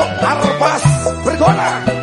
Arpas bergona.